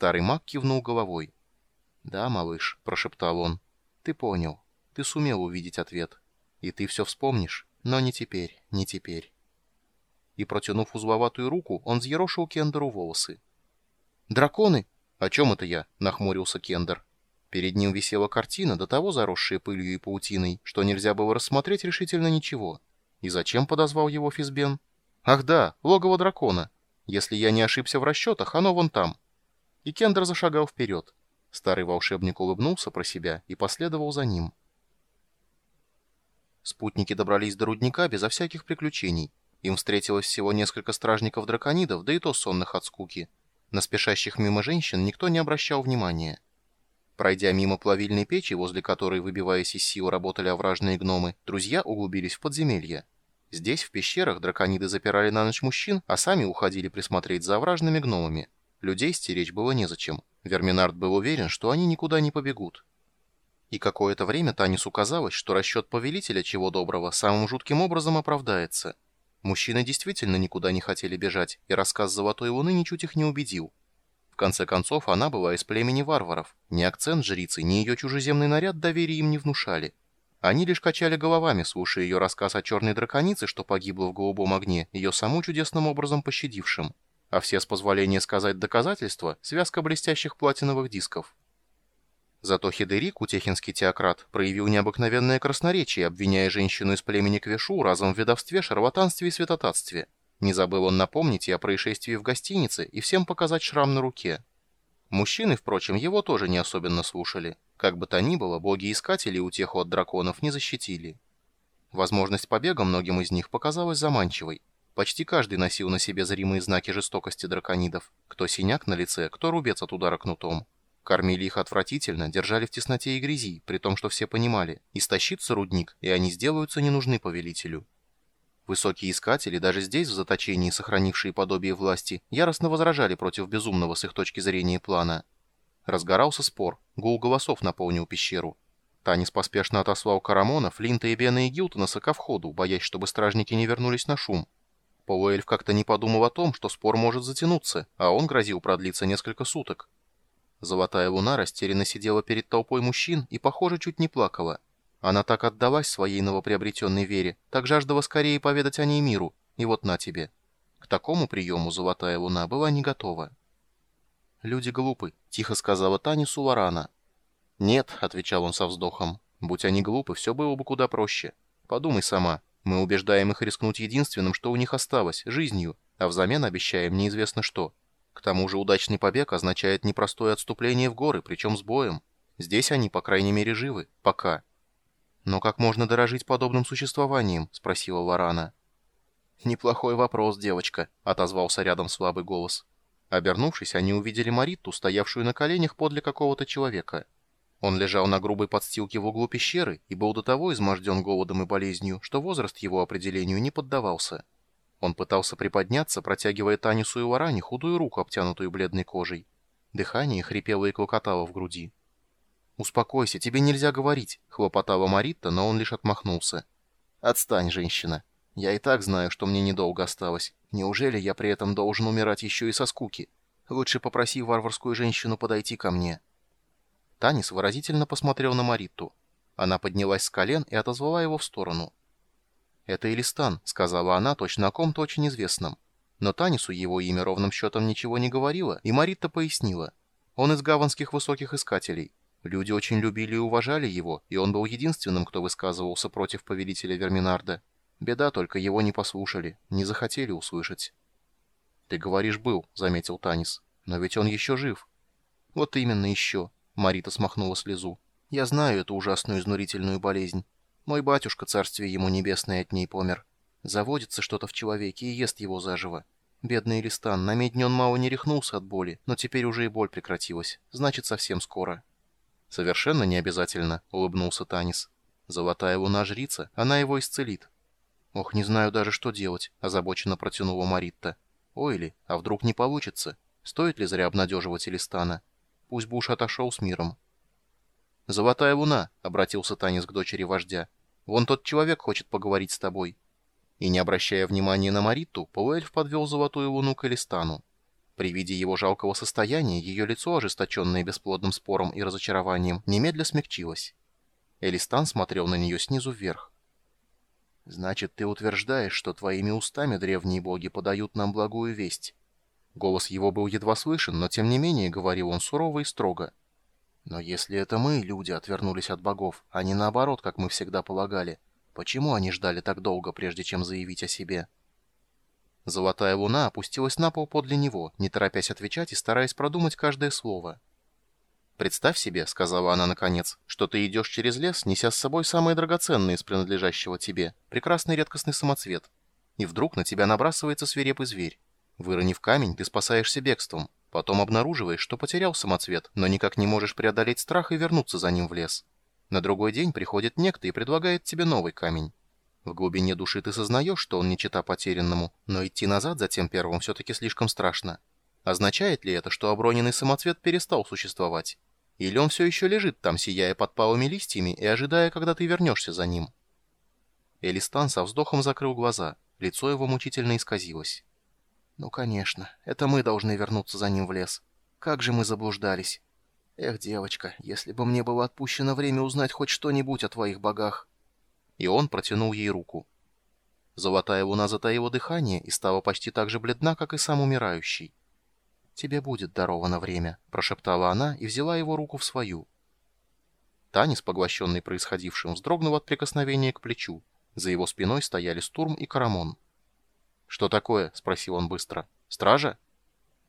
Старый маг кивнул головой. «Да, малыш», — прошептал он, — «ты понял. Ты сумел увидеть ответ. И ты все вспомнишь, но не теперь, не теперь». И, протянув узловатую руку, он взъерошил Кендеру волосы. «Драконы?» «О чем это я?» — нахмурился Кендер. Перед ним висела картина, до того заросшая пылью и паутиной, что нельзя было рассмотреть решительно ничего. И зачем подозвал его Физбен? «Ах да, логово дракона. Если я не ошибся в расчетах, оно вон там». И Кендер зашагал вперед. Старый волшебник улыбнулся про себя и последовал за ним. Спутники добрались до рудника безо всяких приключений. Им встретилось всего несколько стражников-драконидов, да и то сонных от скуки. На спешащих мимо женщин никто не обращал внимания. Пройдя мимо плавильной печи, возле которой, выбиваясь из сил, работали овражные гномы, друзья углубились в подземелье. Здесь, в пещерах, дракониды запирали на ночь мужчин, а сами уходили присмотреть за овражными гномами. Людей стеречь было незачем. Верминард был уверен, что они никуда не побегут. И какое-то время Танису казалось, что расчет повелителя, чего доброго, самым жутким образом оправдается. Мужчины действительно никуда не хотели бежать, и рассказ Золотой Луны ничуть их не убедил конце концов, она была из племени варваров. Ни акцент жрицы, ни ее чужеземный наряд доверия им не внушали. Они лишь качали головами, слушая ее рассказ о черной драконице, что погибла в голубом огне, ее саму чудесным образом пощадившим. А все с позволения сказать доказательства — связка блестящих платиновых дисков. Зато Хидерик, утехинский теократ, проявил необыкновенное красноречие, обвиняя женщину из племени Квешу разом в ведовстве, шарлатанстве и святотатстве. Не забыл он напомнить и о происшествии в гостинице, и всем показать шрам на руке. Мужчины, впрочем, его тоже не особенно слушали. Как бы то ни было, боги-искатели утеху от драконов не защитили. Возможность побега многим из них показалась заманчивой. Почти каждый носил на себе зримые знаки жестокости драконидов. Кто синяк на лице, кто рубец от удара кнутом. Кормили их отвратительно, держали в тесноте и грязи, при том, что все понимали, истощится рудник, и они сделаются не нужны повелителю. Высокие искатели, даже здесь, в заточении, сохранившие подобие власти, яростно возражали против безумного с их точки зрения плана. Разгорался спор, гул голосов наполнил пещеру. Танис поспешно отослал Карамона, Флинта и Бена и Гилтонаса ко входу, боясь, чтобы стражники не вернулись на шум. Полуэльф как-то не подумал о том, что спор может затянуться, а он грозил продлиться несколько суток. Золотая луна растерянно сидела перед толпой мужчин и, похоже, чуть не плакала. Она так отдалась своей новоприобретенной вере, так жаждала скорее поведать о ней миру, и вот на тебе. К такому приему Золотая Луна была не готова. «Люди глупы», — тихо сказала Танису Лорана. «Нет», — отвечал он со вздохом, — «будь они глупы, все было бы куда проще. Подумай сама, мы убеждаем их рискнуть единственным, что у них осталось, жизнью, а взамен обещаем неизвестно что. К тому же удачный побег означает непростое отступление в горы, причем с боем. Здесь они, по крайней мере, живы. Пока». «Но как можно дорожить подобным существованием?» — спросила Лорана. «Неплохой вопрос, девочка», — отозвался рядом слабый голос. Обернувшись, они увидели Мариту, стоявшую на коленях подле какого-то человека. Он лежал на грубой подстилке в углу пещеры и был до того изможден голодом и болезнью, что возраст его определению не поддавался. Он пытался приподняться, протягивая Танису и Лоране худую руку, обтянутую бледной кожей. Дыхание хрипело и клокотало в груди. «Успокойся, тебе нельзя говорить», — хлопотала Маритта, но он лишь отмахнулся. «Отстань, женщина. Я и так знаю, что мне недолго осталось. Неужели я при этом должен умирать еще и со скуки? Лучше попроси варварскую женщину подойти ко мне». Танис выразительно посмотрел на Маритту. Она поднялась с колен и отозвала его в сторону. «Это Элистан», — сказала она, точно о ком-то очень известном. Но Танису его имя ровным счетом ничего не говорило, и Маритта пояснила. «Он из гаванских высоких искателей. Люди очень любили и уважали его, и он был единственным, кто высказывался против повелителя Верминарда. Беда только, его не послушали, не захотели услышать. «Ты говоришь, был», — заметил Танис. «Но ведь он еще жив». «Вот именно еще», — Марита смахнула слезу. «Я знаю эту ужасную изнурительную болезнь. Мой батюшка, царствие ему небесное, от ней помер. Заводится что-то в человеке и ест его заживо. Бедный Листан, на медне он мало не рехнулся от боли, но теперь уже и боль прекратилась. Значит, совсем скоро». «Совершенно не обязательно», — улыбнулся Танис. «Золотая луна жрица, она его исцелит». «Ох, не знаю даже, что делать», — озабоченно протянула Маритта. «Ой ли, а вдруг не получится? Стоит ли зря обнадеживать Элистана? Пусть бы отошел с миром». «Золотая луна», — обратился Танис к дочери вождя. «Вон тот человек хочет поговорить с тобой». И не обращая внимания на Маритту, полуэльф подвел золотую луну к Элистану. При виде его жалкого состояния ее лицо, ожесточенное бесплодным спором и разочарованием, немедля смягчилось. Элистан смотрел на нее снизу вверх. «Значит, ты утверждаешь, что твоими устами древние боги подают нам благую весть?» Голос его был едва слышен, но тем не менее говорил он сурово и строго. «Но если это мы, люди, отвернулись от богов, а не наоборот, как мы всегда полагали, почему они ждали так долго, прежде чем заявить о себе?» Золотая луна опустилась на пол подле него, не торопясь отвечать и стараясь продумать каждое слово. «Представь себе», — сказала она наконец, — «что ты идешь через лес, неся с собой самые драгоценные из принадлежащего тебе, прекрасный редкостный самоцвет. И вдруг на тебя набрасывается свирепый зверь. Выронив камень, ты спасаешься бегством. Потом обнаруживаешь, что потерял самоцвет, но никак не можешь преодолеть страх и вернуться за ним в лес. На другой день приходит некто и предлагает тебе новый камень. В глубине души ты сознаешь, что он не чита потерянному, но идти назад за тем первым все-таки слишком страшно. Означает ли это, что оброненный самоцвет перестал существовать? Или он все еще лежит там, сияя под палыми листьями и ожидая, когда ты вернешься за ним? Элистан со вздохом закрыл глаза. Лицо его мучительно исказилось. «Ну, конечно. Это мы должны вернуться за ним в лес. Как же мы заблуждались. Эх, девочка, если бы мне было отпущено время узнать хоть что-нибудь о твоих богах». И он протянул ей руку. Золотая луна затаила дыхание и стала почти так же бледна, как и сам умирающий. «Тебе будет даровано время», — прошептала она и взяла его руку в свою. Танис, поглощенный происходившим, вздрогнул от прикосновения к плечу. За его спиной стояли Стурм и Карамон. «Что такое?» — спросил он быстро. «Стража?»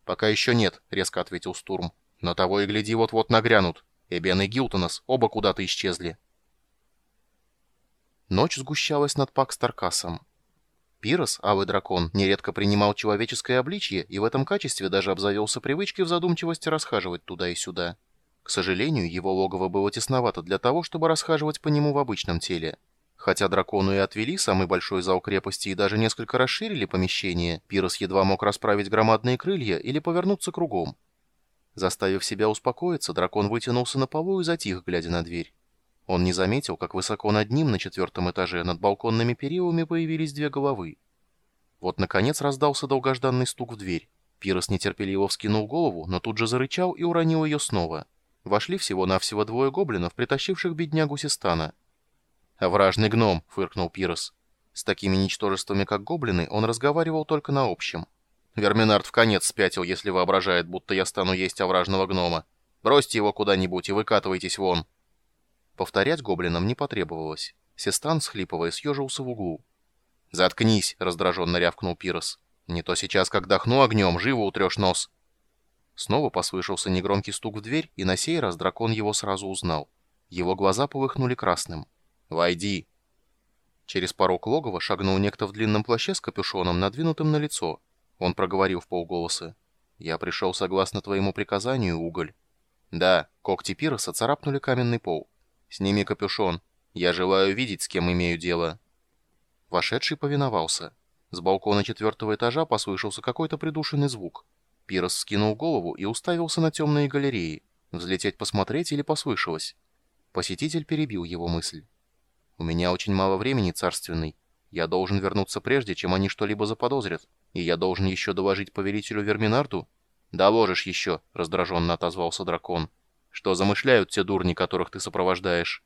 «Пока еще нет», — резко ответил Стурм. «Но того и гляди, вот-вот нагрянут. Эбен и Гилтонос оба куда-то исчезли». Ночь сгущалась над Пакстаркасом. Пирос, алый дракон, нередко принимал человеческое обличье и в этом качестве даже обзавелся привычкой в задумчивости расхаживать туда и сюда. К сожалению, его логово было тесновато для того, чтобы расхаживать по нему в обычном теле. Хотя дракону и отвели самый большой зал крепости и даже несколько расширили помещение, Пирос едва мог расправить громадные крылья или повернуться кругом. Заставив себя успокоиться, дракон вытянулся на полу и затих, глядя на дверь. Он не заметил, как высоко над ним, на четвертом этаже, над балконными перилами появились две головы. Вот, наконец, раздался долгожданный стук в дверь. Пирос нетерпеливо вскинул голову, но тут же зарычал и уронил ее снова. Вошли всего-навсего двое гоблинов, притащивших беднягу Систана. «Вражный гном!» — фыркнул Пирос. С такими ничтожествами, как гоблины, он разговаривал только на общем. Верминард в конец спятил, если воображает, будто я стану есть овражного гнома. Бросьте его куда-нибудь и выкатывайтесь вон. Повторять гоблинам не потребовалось. Сестан, схлипывая, съежился в углу. «Заткнись!» — раздраженно рявкнул Пирос. «Не то сейчас, как дохну огнем, живо утрешь нос!» Снова послышался негромкий стук в дверь, и на сей раз дракон его сразу узнал. Его глаза полыхнули красным. «Войди!» Через порог логова шагнул некто в длинном плаще с капюшоном, надвинутым на лицо. Он проговорил в полголоса. «Я пришел согласно твоему приказанию, уголь». «Да», когти Пироса царапнули каменный пол. «Сними капюшон. Я желаю видеть, с кем имею дело». Вошедший повиновался. С балкона четвертого этажа послышался какой-то придушенный звук. Пирос скинул голову и уставился на темные галереи. Взлететь посмотреть или послышалось? Посетитель перебил его мысль. «У меня очень мало времени, царственный. Я должен вернуться прежде, чем они что-либо заподозрят. И я должен еще доложить повелителю Верминарду?» «Доложишь еще», — раздраженно отозвался дракон. Что замышляют те дурни, которых ты сопровождаешь?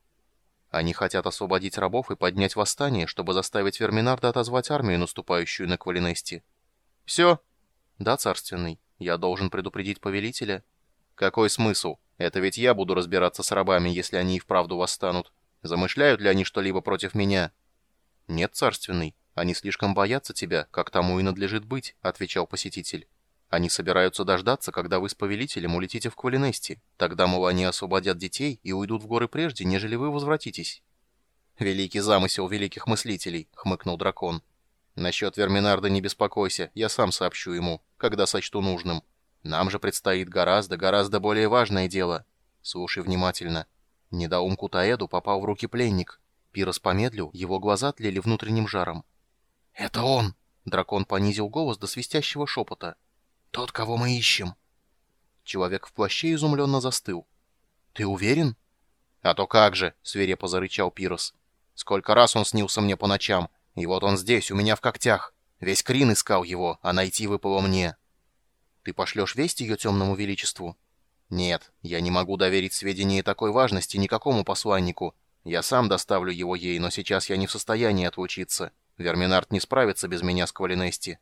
Они хотят освободить рабов и поднять восстание, чтобы заставить Верминарда отозвать армию, наступающую на Квалинести. Все? Да, царственный. Я должен предупредить повелителя. Какой смысл? Это ведь я буду разбираться с рабами, если они и вправду восстанут. Замышляют ли они что-либо против меня? Нет, царственный. Они слишком боятся тебя, как тому и надлежит быть, отвечал посетитель. Они собираются дождаться, когда вы с повелителем улетите в Квалинести. Тогда, мол, они освободят детей и уйдут в горы прежде, нежели вы возвратитесь». «Великий замысел великих мыслителей», — хмыкнул дракон. «Насчет Верминарда не беспокойся, я сам сообщу ему, когда сочту нужным. Нам же предстоит гораздо, гораздо более важное дело. Слушай внимательно. Недоумку Таэду попал в руки пленник. Пирос помедлил, его глаза тлели внутренним жаром. «Это он!» — дракон понизил голос до свистящего шепота. «Тот, кого мы ищем». Человек в плаще изумленно застыл. «Ты уверен?» «А то как же!» — свирепо зарычал Пирос. «Сколько раз он снился мне по ночам, и вот он здесь, у меня в когтях. Весь Крин искал его, а найти выпало мне». Ты пошлешь весть ее темному величеству?» «Нет, я не могу доверить сведения такой важности никакому посланнику. Я сам доставлю его ей, но сейчас я не в состоянии отлучиться. Верминард не справится без меня с Квалинести».